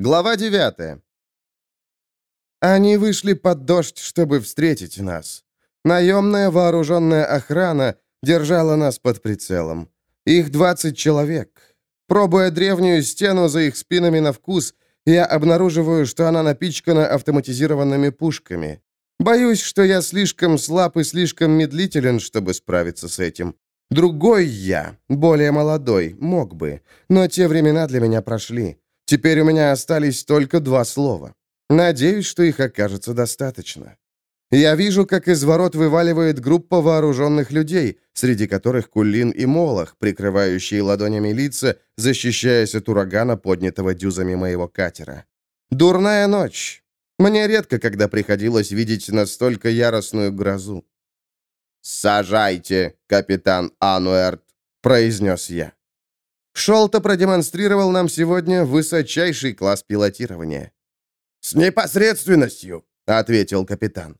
Глава 9. Они вышли под дождь, чтобы встретить нас. Наемная вооруженная охрана держала нас под прицелом. Их 20 человек. Пробуя древнюю стену за их спинами на вкус, я обнаруживаю, что она напичкана автоматизированными пушками. Боюсь, что я слишком слаб и слишком медлителен, чтобы справиться с этим. Другой я, более молодой, мог бы, но те времена для меня прошли. Теперь у меня остались только два слова. Надеюсь, что их окажется достаточно. Я вижу, как из ворот вываливает группа вооруженных людей, среди которых Кулин и Молох, прикрывающие ладонями лица, защищаясь от урагана, поднятого дюзами моего катера. Дурная ночь. Мне редко, когда приходилось видеть настолько яростную грозу. «Сажайте, капитан Ануэрт», — произнес я. Шолта продемонстрировал нам сегодня высочайший класс пилотирования. «С непосредственностью», — ответил капитан.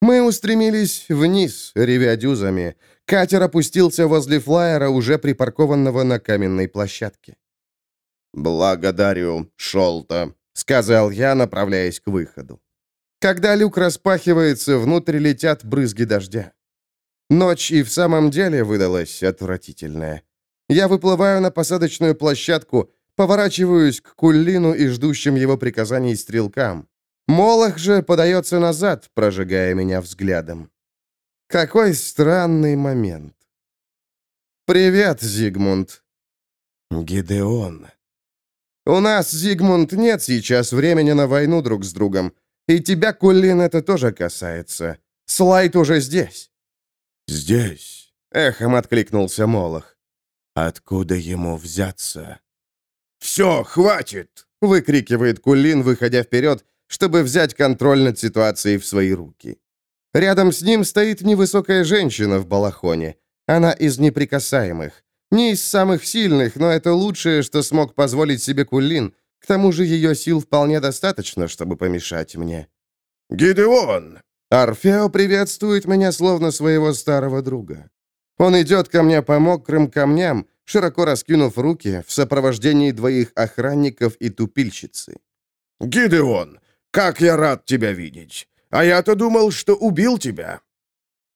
Мы устремились вниз, ревя дюзами. Катер опустился возле флайера, уже припаркованного на каменной площадке. «Благодарю, Шолта», — сказал я, направляясь к выходу. Когда люк распахивается, внутрь летят брызги дождя. Ночь и в самом деле выдалась отвратительная. Я выплываю на посадочную площадку, поворачиваюсь к Куллину и ждущим его приказаний стрелкам. Молох же подается назад, прожигая меня взглядом. Какой странный момент. «Привет, Зигмунд». «Гидеон». «У нас, Зигмунд, нет сейчас времени на войну друг с другом. И тебя, Кулин, это тоже касается. Слайд уже здесь». «Здесь», — эхом откликнулся Молох. «Откуда ему взяться?» «Все, хватит!» — выкрикивает Кулин, выходя вперед, чтобы взять контроль над ситуацией в свои руки. Рядом с ним стоит невысокая женщина в балахоне. Она из неприкасаемых. Не из самых сильных, но это лучшее, что смог позволить себе Кулин. К тому же ее сил вполне достаточно, чтобы помешать мне. «Гидеон!» Орфео приветствует меня словно своего старого друга. Он идет ко мне по мокрым камням, широко раскинув руки, в сопровождении двоих охранников и тупильщицы. «Гидеон, как я рад тебя видеть! А я-то думал, что убил тебя!»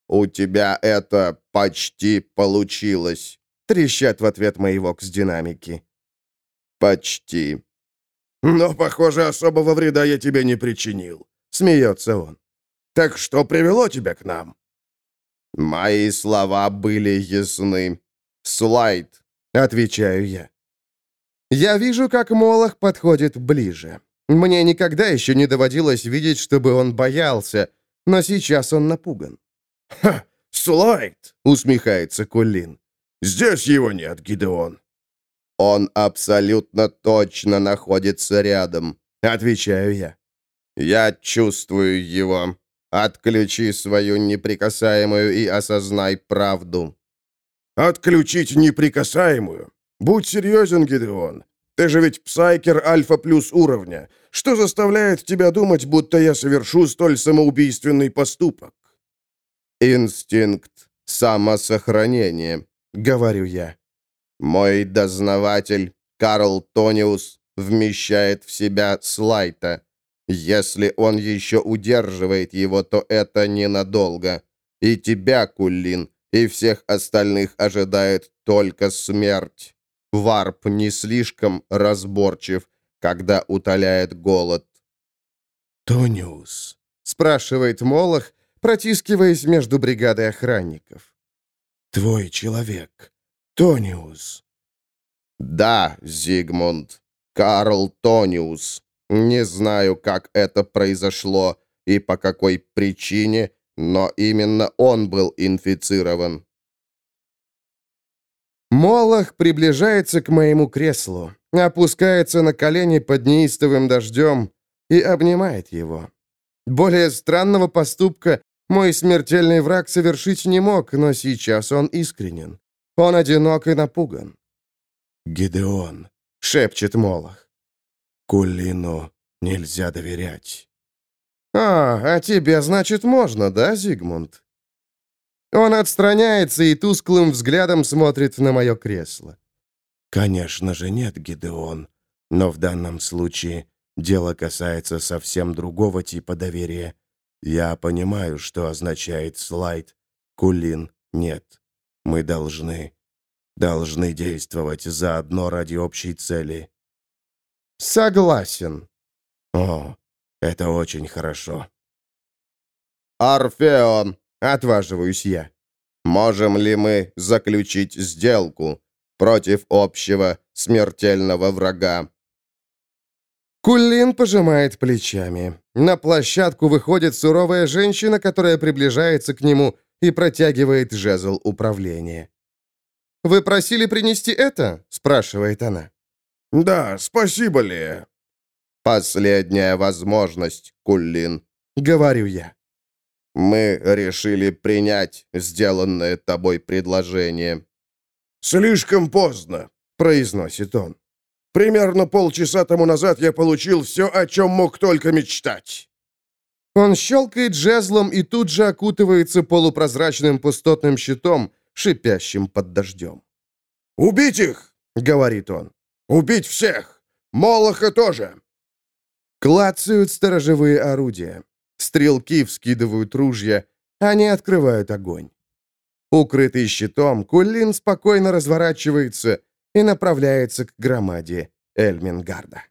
«У тебя это почти получилось», — трещат в ответ мои вокс-динамики. «Почти». «Но, похоже, особого вреда я тебе не причинил», — смеется он. «Так что привело тебя к нам?» «Мои слова были ясны. Слайд», — отвечаю я. Я вижу, как Молох подходит ближе. Мне никогда еще не доводилось видеть, чтобы он боялся, но сейчас он напуган. «Ха! Слайд!» — усмехается Кулин. «Здесь его нет, Гидеон». «Он абсолютно точно находится рядом», — отвечаю я. «Я чувствую его. Отключи свою неприкасаемую и осознай правду». «Отключить неприкасаемую? Будь серьезен, Гидеон. Ты же ведь псайкер альфа плюс уровня. Что заставляет тебя думать, будто я совершу столь самоубийственный поступок?» «Инстинкт самосохранения», — говорю я. «Мой дознаватель, Карл Тониус, вмещает в себя Слайта. Если он еще удерживает его, то это ненадолго. И тебя, Куллин, и всех остальных ожидает только смерть». Варп не слишком разборчив, когда утоляет голод. «Тониус?» — спрашивает Молох, протискиваясь между бригадой охранников. «Твой человек, Тониус?» «Да, Зигмунд, Карл Тониус. Не знаю, как это произошло и по какой причине, но именно он был инфицирован. Молох приближается к моему креслу, опускается на колени под неистовым дождем и обнимает его. Более странного поступка мой смертельный враг совершить не мог, но сейчас он искренен. Он одинок и напуган. «Гидеон», — шепчет Молох. «Кулину нельзя доверять». «А, а тебе, значит, можно, да, Зигмунд?» Он отстраняется и тусклым взглядом смотрит на мое кресло. «Конечно же нет, Гидеон. Но в данном случае дело касается совсем другого типа доверия. Я понимаю, что означает слайд. Кулин нет. Мы должны, должны действовать заодно ради общей цели. Согласен. О, это очень хорошо. Орфеон, отваживаюсь я. Можем ли мы заключить сделку против общего смертельного врага? Кулин пожимает плечами. На площадку выходит суровая женщина, которая приближается к нему и протягивает жезл управления. «Вы просили принести это?» — спрашивает она. «Да, спасибо, Лея». «Последняя возможность, Кулин», — говорю я. «Мы решили принять сделанное тобой предложение». «Слишком поздно», — произносит он. «Примерно полчаса тому назад я получил все, о чем мог только мечтать». Он щелкает жезлом и тут же окутывается полупрозрачным пустотным щитом, шипящим под дождем. «Убить их!» — говорит он. «Убить всех! Молоха тоже!» Клацают сторожевые орудия. Стрелки вскидывают ружья. Они открывают огонь. Укрытый щитом, Кулин спокойно разворачивается и направляется к громаде Эльмингарда.